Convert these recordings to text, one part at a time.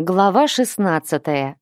Глава 16.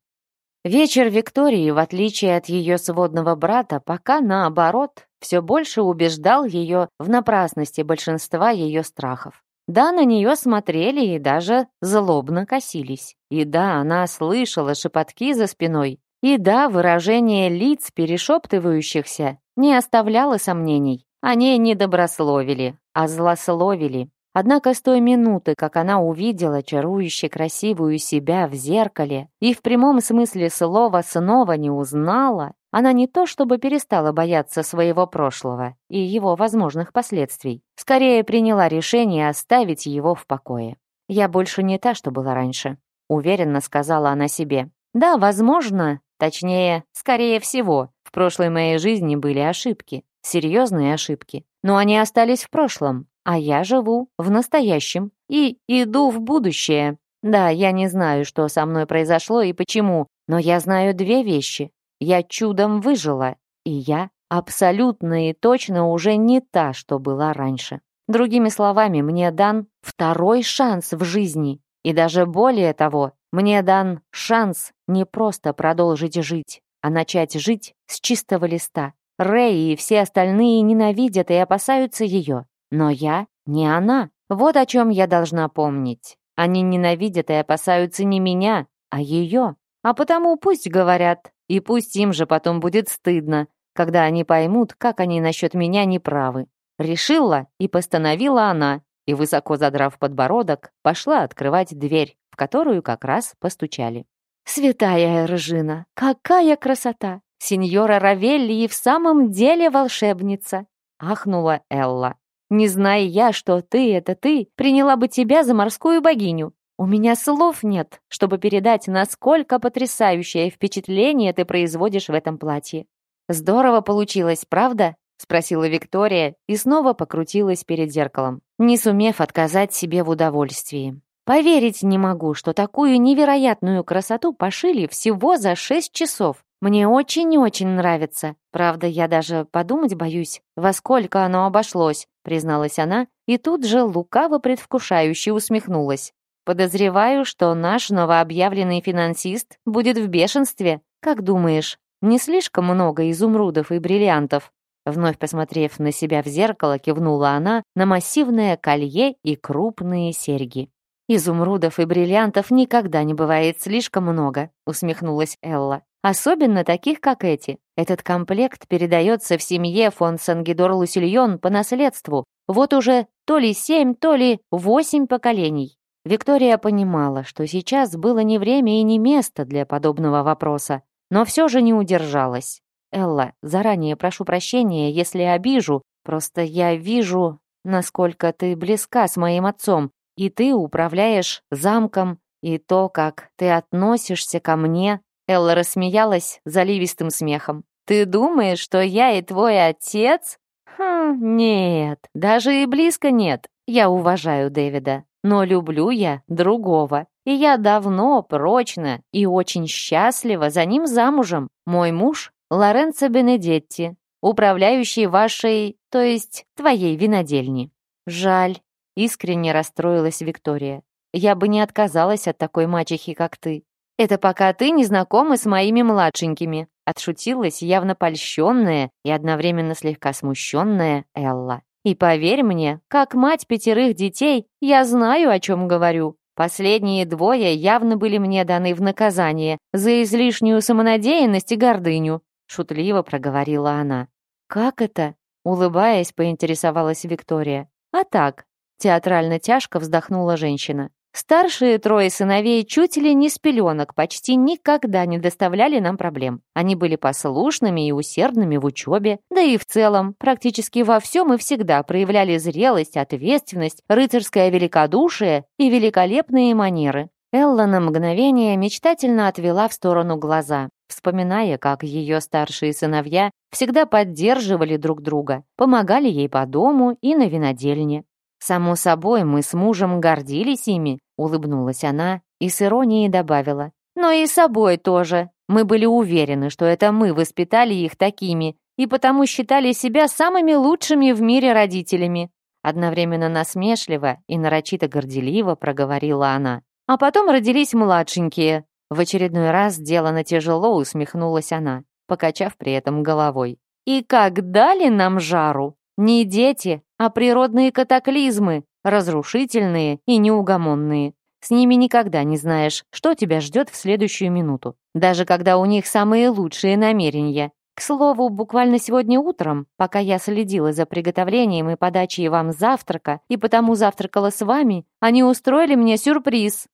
Вечер Виктории, в отличие от ее сводного брата, пока наоборот, все больше убеждал ее в напрасности большинства ее страхов. Да, на нее смотрели и даже злобно косились. И да, она слышала шепотки за спиной. И да, выражение лиц перешептывающихся не оставляло сомнений. Они не добрословили, а злословили. Однако с той минуты, как она увидела чарующе красивую себя в зеркале и в прямом смысле слова снова не узнала, она не то чтобы перестала бояться своего прошлого и его возможных последствий, скорее приняла решение оставить его в покое. «Я больше не та, что была раньше», — уверенно сказала она себе. «Да, возможно, точнее, скорее всего, в прошлой моей жизни были ошибки, серьезные ошибки, но они остались в прошлом, а я живу в настоящем и иду в будущее. Да, я не знаю, что со мной произошло и почему, но я знаю две вещи. Я чудом выжила, и я абсолютно и точно уже не та, что была раньше. Другими словами, мне дан второй шанс в жизни. И даже более того, мне дан шанс не просто продолжить жить, а начать жить с чистого листа. Рэй и все остальные ненавидят и опасаются ее. Но я не она. Вот о чем я должна помнить. Они ненавидят и опасаются не меня, а ее. А потому пусть говорят, и пусть им же потом будет стыдно, когда они поймут, как они насчет меня неправы. Решила и постановила она, и, высоко задрав подбородок, пошла открывать дверь, в которую как раз постучали. «Святая Ржина, какая красота! Сеньора Равелли и в самом деле волшебница!» — ахнула Элла. Не зная я, что ты — это ты, приняла бы тебя за морскую богиню. У меня слов нет, чтобы передать, насколько потрясающее впечатление ты производишь в этом платье. Здорово получилось, правда? спросила Виктория и снова покрутилась перед зеркалом, не сумев отказать себе в удовольствии. Поверить не могу, что такую невероятную красоту пошили всего за шесть часов. Мне очень-очень нравится. Правда, я даже подумать боюсь, во сколько оно обошлось», призналась она, и тут же лукаво предвкушающе усмехнулась. «Подозреваю, что наш новообъявленный финансист будет в бешенстве. Как думаешь, не слишком много изумрудов и бриллиантов?» Вновь посмотрев на себя в зеркало, кивнула она на массивное колье и крупные серьги. «Изумрудов и бриллиантов никогда не бывает слишком много», — усмехнулась Элла. Особенно таких, как эти. Этот комплект передается в семье фон Сангидор-Лусильон по наследству. Вот уже то ли семь, то ли восемь поколений. Виктория понимала, что сейчас было не время и не место для подобного вопроса, но все же не удержалась. «Элла, заранее прошу прощения, если обижу, просто я вижу, насколько ты близка с моим отцом, и ты управляешь замком, и то, как ты относишься ко мне, Элла рассмеялась заливистым смехом. «Ты думаешь, что я и твой отец?» «Хм, нет, даже и близко нет. Я уважаю Дэвида, но люблю я другого. И я давно, прочно и очень счастлива за ним замужем. Мой муж — Лоренцо Бенедетти, управляющий вашей, то есть твоей винодельни». «Жаль», — искренне расстроилась Виктория. «Я бы не отказалась от такой мачехи, как ты. Это пока ты не знакома с моими младшенькими», отшутилась явно польщенная и одновременно слегка смущенная Элла. «И поверь мне, как мать пятерых детей, я знаю, о чем говорю. Последние двое явно были мне даны в наказание за излишнюю самонадеянность и гордыню», шутливо проговорила она. «Как это?» улыбаясь, поинтересовалась Виктория. «А так», — театрально тяжко вздохнула женщина. Старшие трое сыновей чуть ли не с пеленок почти никогда не доставляли нам проблем. Они были послушными и усердными в учебе, да и в целом, практически во всем и всегда проявляли зрелость, ответственность, рыцарское великодушие и великолепные манеры. Элла на мгновение мечтательно отвела в сторону глаза, вспоминая, как ее старшие сыновья всегда поддерживали друг друга, помогали ей по дому и на винодельне. «Само собой, мы с мужем гордились ими», — улыбнулась она и с иронией добавила. «Но и собой тоже. Мы были уверены, что это мы воспитали их такими, и потому считали себя самыми лучшими в мире родителями». Одновременно насмешливо и нарочито горделиво проговорила она. «А потом родились младшенькие». В очередной раз сделано тяжело усмехнулась она, покачав при этом головой. «И как дали нам жару? Не дети, а природные катаклизмы, разрушительные и неугомонные. С ними никогда не знаешь, что тебя ждет в следующую минуту, даже когда у них самые лучшие намерения. К слову, буквально сегодня утром, пока я следила за приготовлением и подачей вам завтрака, и потому завтракала с вами, они устроили мне сюрприз.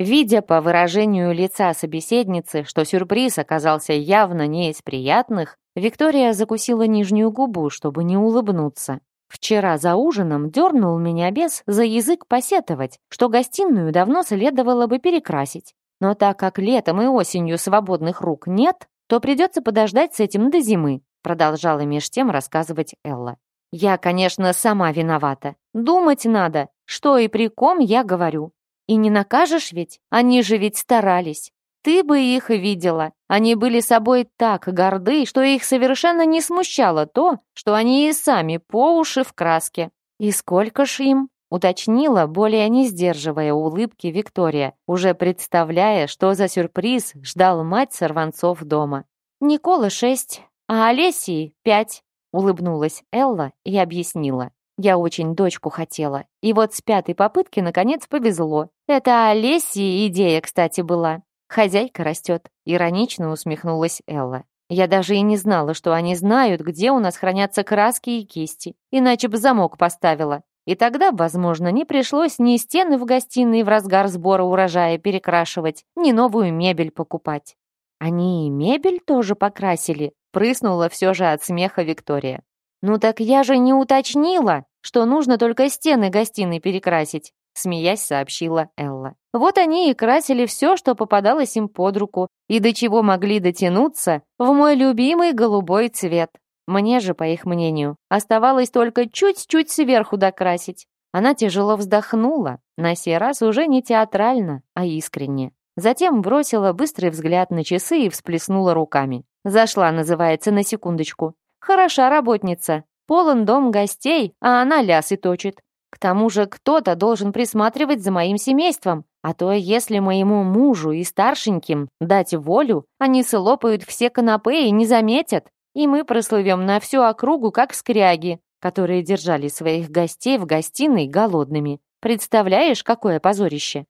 Видя по выражению лица собеседницы, что сюрприз оказался явно не из приятных, Виктория закусила нижнюю губу, чтобы не улыбнуться. Вчера за ужином дернул меня бес за язык посетовать, что гостиную давно следовало бы перекрасить. Но так как летом и осенью свободных рук нет, то придется подождать с этим до зимы», продолжала меж тем рассказывать Элла. «Я, конечно, сама виновата. Думать надо, что и при ком я говорю. И не накажешь ведь? Они же ведь старались. Ты бы их видела. Они были собой так горды, что их совершенно не смущало то, что они и сами по уши в краске. И сколько ж им? уточнила, более не сдерживая улыбки Виктория, уже представляя, что за сюрприз ждал мать сорванцов дома. «Никола шесть, а Олесии пять», — улыбнулась Элла и объяснила. «Я очень дочку хотела, и вот с пятой попытки наконец повезло. Это Олесии идея, кстати, была. «Хозяйка растет», — иронично усмехнулась Элла. «Я даже и не знала, что они знают, где у нас хранятся краски и кисти, иначе бы замок поставила. И тогда, возможно, не пришлось ни стены в гостиной в разгар сбора урожая перекрашивать, ни новую мебель покупать». «Они и мебель тоже покрасили», — прыснула все же от смеха Виктория. «Ну так я же не уточнила, что нужно только стены гостиной перекрасить смеясь сообщила Элла. Вот они и красили все, что попадалось им под руку, и до чего могли дотянуться, в мой любимый голубой цвет. Мне же, по их мнению, оставалось только чуть-чуть сверху докрасить. Она тяжело вздохнула, на сей раз уже не театрально, а искренне. Затем бросила быстрый взгляд на часы и всплеснула руками. «Зашла, называется, на секундочку. Хороша работница. Полон дом гостей, а она лясы точит. К тому же кто-то должен присматривать за моим семейством, а то если моему мужу и старшеньким дать волю, они слопают все канапе и не заметят, и мы прослывем на всю округу, как скряги, которые держали своих гостей в гостиной голодными. Представляешь, какое позорище?»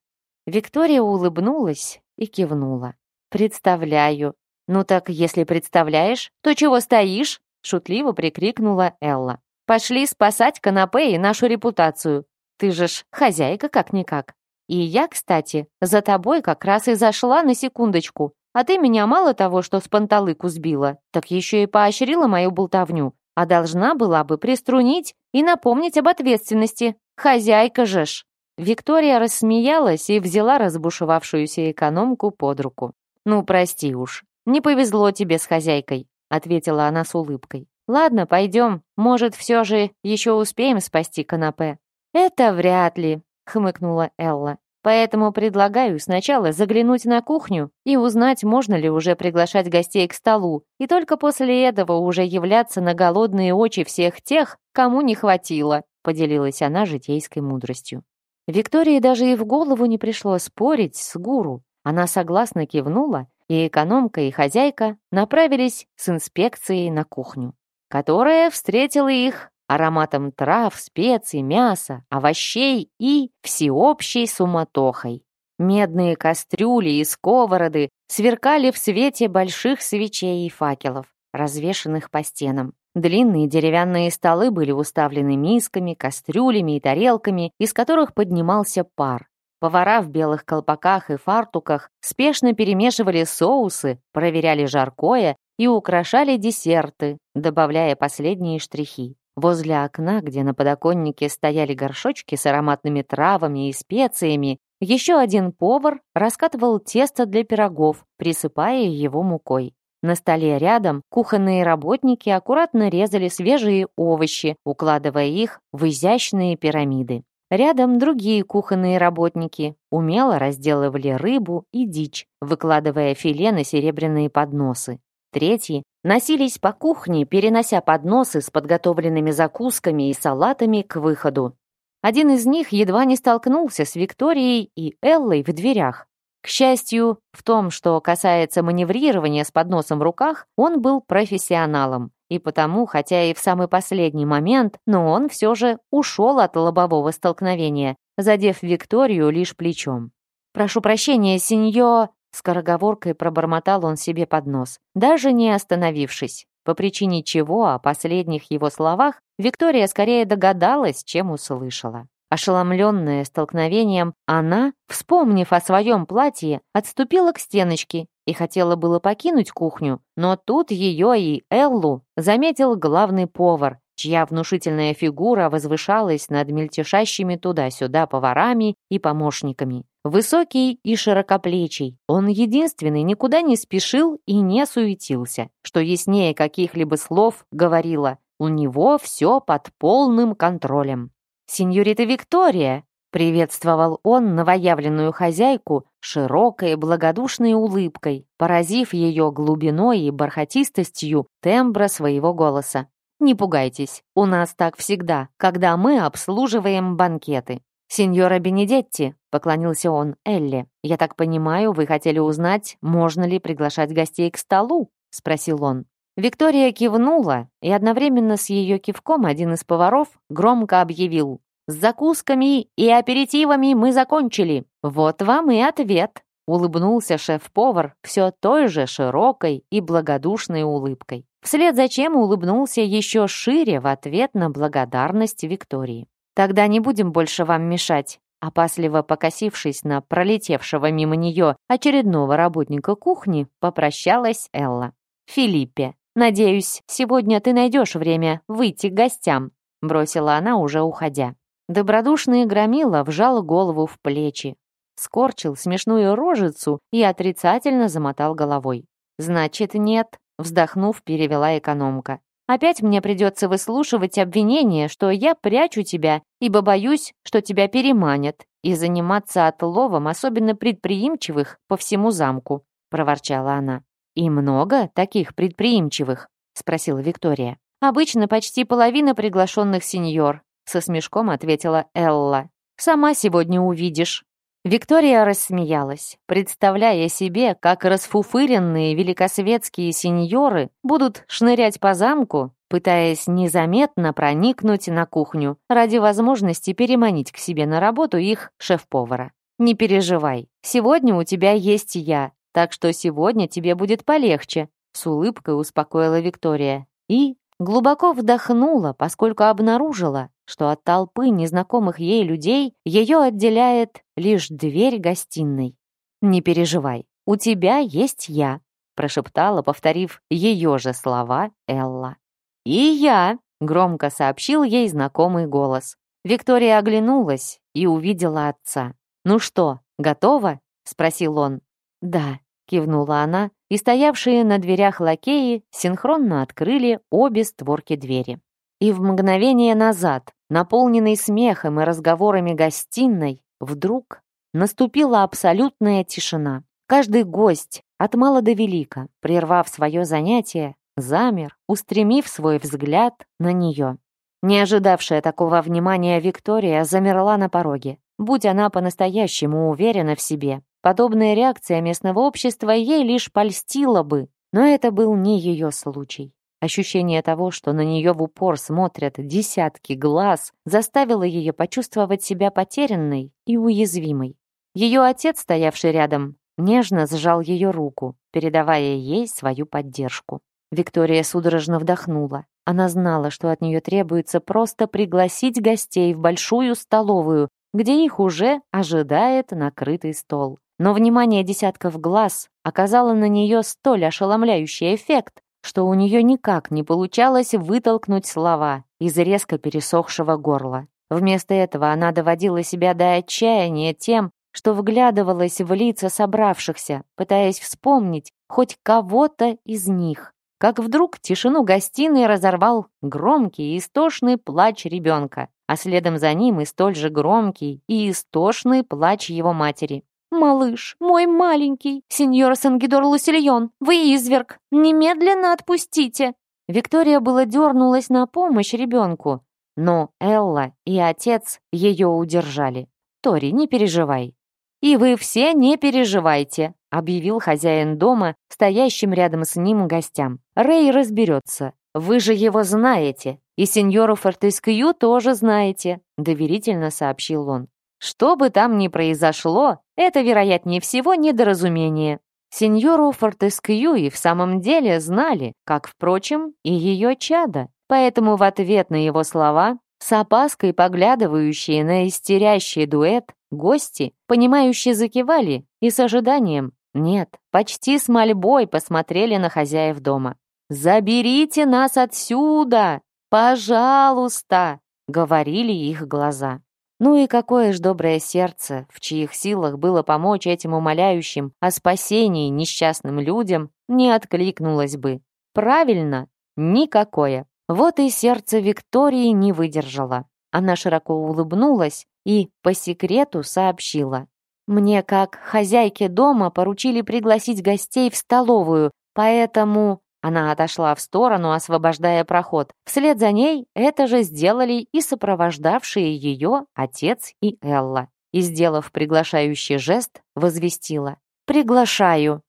Виктория улыбнулась и кивнула. «Представляю». «Ну так, если представляешь, то чего стоишь?» шутливо прикрикнула Элла. Пошли спасать канапе и нашу репутацию. Ты же ж хозяйка как-никак. И я, кстати, за тобой как раз и зашла на секундочку. А ты меня мало того, что с панталыку сбила, так еще и поощрила мою болтовню. А должна была бы приструнить и напомнить об ответственности. Хозяйка же ж. Виктория рассмеялась и взяла разбушевавшуюся экономку под руку. «Ну, прости уж, не повезло тебе с хозяйкой», — ответила она с улыбкой. Ладно, пойдем. Может, все же еще успеем спасти канапе. Это вряд ли, хмыкнула Элла. Поэтому предлагаю сначала заглянуть на кухню и узнать, можно ли уже приглашать гостей к столу, и только после этого уже являться на голодные очи всех тех, кому не хватило, поделилась она житейской мудростью. Виктории даже и в голову не пришло спорить с гуру. Она согласно кивнула, и экономка и хозяйка направились с инспекцией на кухню которая встретила их ароматом трав, специй, мяса, овощей и всеобщей суматохой. Медные кастрюли и сковороды сверкали в свете больших свечей и факелов, развешанных по стенам. Длинные деревянные столы были уставлены мисками, кастрюлями и тарелками, из которых поднимался пар. Повара в белых колпаках и фартуках спешно перемешивали соусы, проверяли жаркое и украшали десерты, добавляя последние штрихи. Возле окна, где на подоконнике стояли горшочки с ароматными травами и специями, еще один повар раскатывал тесто для пирогов, присыпая его мукой. На столе рядом кухонные работники аккуратно резали свежие овощи, укладывая их в изящные пирамиды. Рядом другие кухонные работники умело разделывали рыбу и дичь, выкладывая филе на серебряные подносы. Третьи носились по кухне, перенося подносы с подготовленными закусками и салатами к выходу. Один из них едва не столкнулся с Викторией и Эллой в дверях. К счастью, в том, что касается маневрирования с подносом в руках, он был профессионалом. И потому, хотя и в самый последний момент, но он все же ушел от лобового столкновения, задев Викторию лишь плечом. «Прошу прощения, сеньор. Скороговоркой пробормотал он себе под нос, даже не остановившись. По причине чего о последних его словах Виктория скорее догадалась, чем услышала. Ошеломленная столкновением, она, вспомнив о своем платье, отступила к стеночке и хотела было покинуть кухню, но тут ее и Эллу заметил главный повар, чья внушительная фигура возвышалась над мельтешащими туда-сюда поварами и помощниками. Высокий и широкоплечий, он единственный никуда не спешил и не суетился, что яснее каких-либо слов говорило, у него все под полным контролем. «Сеньорита Виктория!» — приветствовал он новоявленную хозяйку широкой благодушной улыбкой, поразив ее глубиной и бархатистостью тембра своего голоса. Не пугайтесь, у нас так всегда, когда мы обслуживаем банкеты. Сеньора Бенедетти, поклонился он Элли. Я так понимаю, вы хотели узнать, можно ли приглашать гостей к столу? спросил он. Виктория кивнула, и одновременно с ее кивком один из поваров громко объявил «С закусками и аперитивами мы закончили!» «Вот вам и ответ!» — улыбнулся шеф-повар все той же широкой и благодушной улыбкой. Вслед за чем улыбнулся еще шире в ответ на благодарность Виктории. «Тогда не будем больше вам мешать», опасливо покосившись на пролетевшего мимо нее очередного работника кухни, попрощалась Элла. «Филиппе, надеюсь, сегодня ты найдешь время выйти к гостям», бросила она, уже уходя. Добродушный Громила вжал голову в плечи, скорчил смешную рожицу и отрицательно замотал головой. «Значит, нет», Вздохнув, перевела экономка. «Опять мне придется выслушивать обвинение, что я прячу тебя, ибо боюсь, что тебя переманят, и заниматься отловом, особенно предприимчивых, по всему замку», — проворчала она. «И много таких предприимчивых?» — спросила Виктория. «Обычно почти половина приглашенных сеньор», — со смешком ответила Элла. «Сама сегодня увидишь». Виктория рассмеялась, представляя себе, как расфуфыренные великосветские сеньоры будут шнырять по замку, пытаясь незаметно проникнуть на кухню ради возможности переманить к себе на работу их шеф-повара. «Не переживай, сегодня у тебя есть я, так что сегодня тебе будет полегче», с улыбкой успокоила Виктория. И глубоко вдохнула, поскольку обнаружила, что от толпы незнакомых ей людей ее отделяет лишь дверь гостиной. «Не переживай, у тебя есть я», прошептала, повторив ее же слова Элла. «И я», — громко сообщил ей знакомый голос. Виктория оглянулась и увидела отца. «Ну что, готова?» — спросил он. «Да», — кивнула она, и стоявшие на дверях лакеи синхронно открыли обе створки двери. И в мгновение назад наполненной смехом и разговорами гостиной, вдруг наступила абсолютная тишина. Каждый гость, от мала до велика, прервав свое занятие, замер, устремив свой взгляд на нее. Не ожидавшая такого внимания Виктория замерла на пороге. Будь она по-настоящему уверена в себе, подобная реакция местного общества ей лишь польстила бы, но это был не ее случай. Ощущение того, что на нее в упор смотрят десятки глаз, заставило ее почувствовать себя потерянной и уязвимой. Ее отец, стоявший рядом, нежно сжал ее руку, передавая ей свою поддержку. Виктория судорожно вдохнула. Она знала, что от нее требуется просто пригласить гостей в большую столовую, где их уже ожидает накрытый стол. Но внимание десятков глаз оказало на нее столь ошеломляющий эффект, что у нее никак не получалось вытолкнуть слова из резко пересохшего горла. Вместо этого она доводила себя до отчаяния тем, что вглядывалась в лица собравшихся, пытаясь вспомнить хоть кого-то из них. Как вдруг тишину гостиной разорвал громкий и истошный плач ребенка, а следом за ним и столь же громкий и истошный плач его матери. «Малыш, мой маленький, сеньор Сангидор Лусильон, вы изверг! Немедленно отпустите!» Виктория была дернулась на помощь ребенку, но Элла и отец ее удержали. «Тори, не переживай». «И вы все не переживайте», — объявил хозяин дома, стоящим рядом с ним гостям. «Рэй разберется. Вы же его знаете. И сеньору Фортескью тоже знаете», — доверительно сообщил он. Что бы там ни произошло, это, вероятнее всего, недоразумение. Сеньору Фортескью и в самом деле знали, как, впрочем, и ее чада. Поэтому в ответ на его слова, с опаской поглядывающие на истерящий дуэт, гости, понимающие, закивали и с ожиданием, нет, почти с мольбой посмотрели на хозяев дома. «Заберите нас отсюда! Пожалуйста!» — говорили их глаза. Ну и какое ж доброе сердце, в чьих силах было помочь этим умоляющим о спасении несчастным людям, не откликнулось бы. Правильно? Никакое. Вот и сердце Виктории не выдержало. Она широко улыбнулась и по секрету сообщила. «Мне, как хозяйке дома, поручили пригласить гостей в столовую, поэтому она отошла в сторону, освобождая проход. Вслед за ней это же сделали и сопровождавшие ее отец и Элла. И, сделав приглашающий жест, возвестила «Приглашаю!»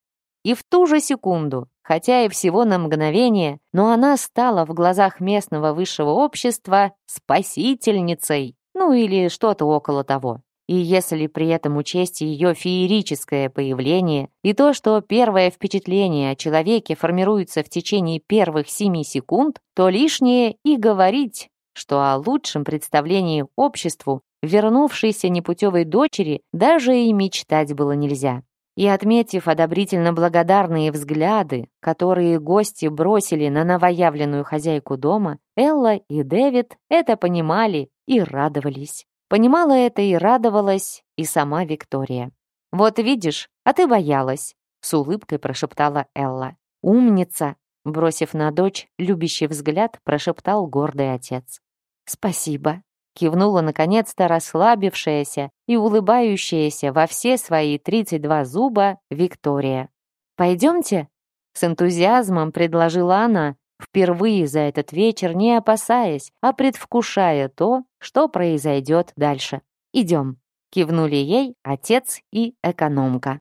И в ту же секунду, хотя и всего на мгновение, но она стала в глазах местного высшего общества спасительницей, ну или что-то около того и если при этом учесть ее феерическое появление и то, что первое впечатление о человеке формируется в течение первых семи секунд, то лишнее и говорить, что о лучшем представлении обществу вернувшейся непутевой дочери даже и мечтать было нельзя. И отметив одобрительно благодарные взгляды, которые гости бросили на новоявленную хозяйку дома, Элла и Дэвид это понимали и радовались. Понимала это и радовалась, и сама Виктория. «Вот видишь, а ты боялась», — с улыбкой прошептала Элла. «Умница!» — бросив на дочь любящий взгляд, прошептал гордый отец. «Спасибо», — кивнула наконец-то расслабившаяся и улыбающаяся во все свои 32 зуба Виктория. «Пойдемте?» — с энтузиазмом предложила она, впервые за этот вечер не опасаясь, а предвкушая то, что произойдет дальше. «Идем», — кивнули ей отец и экономка.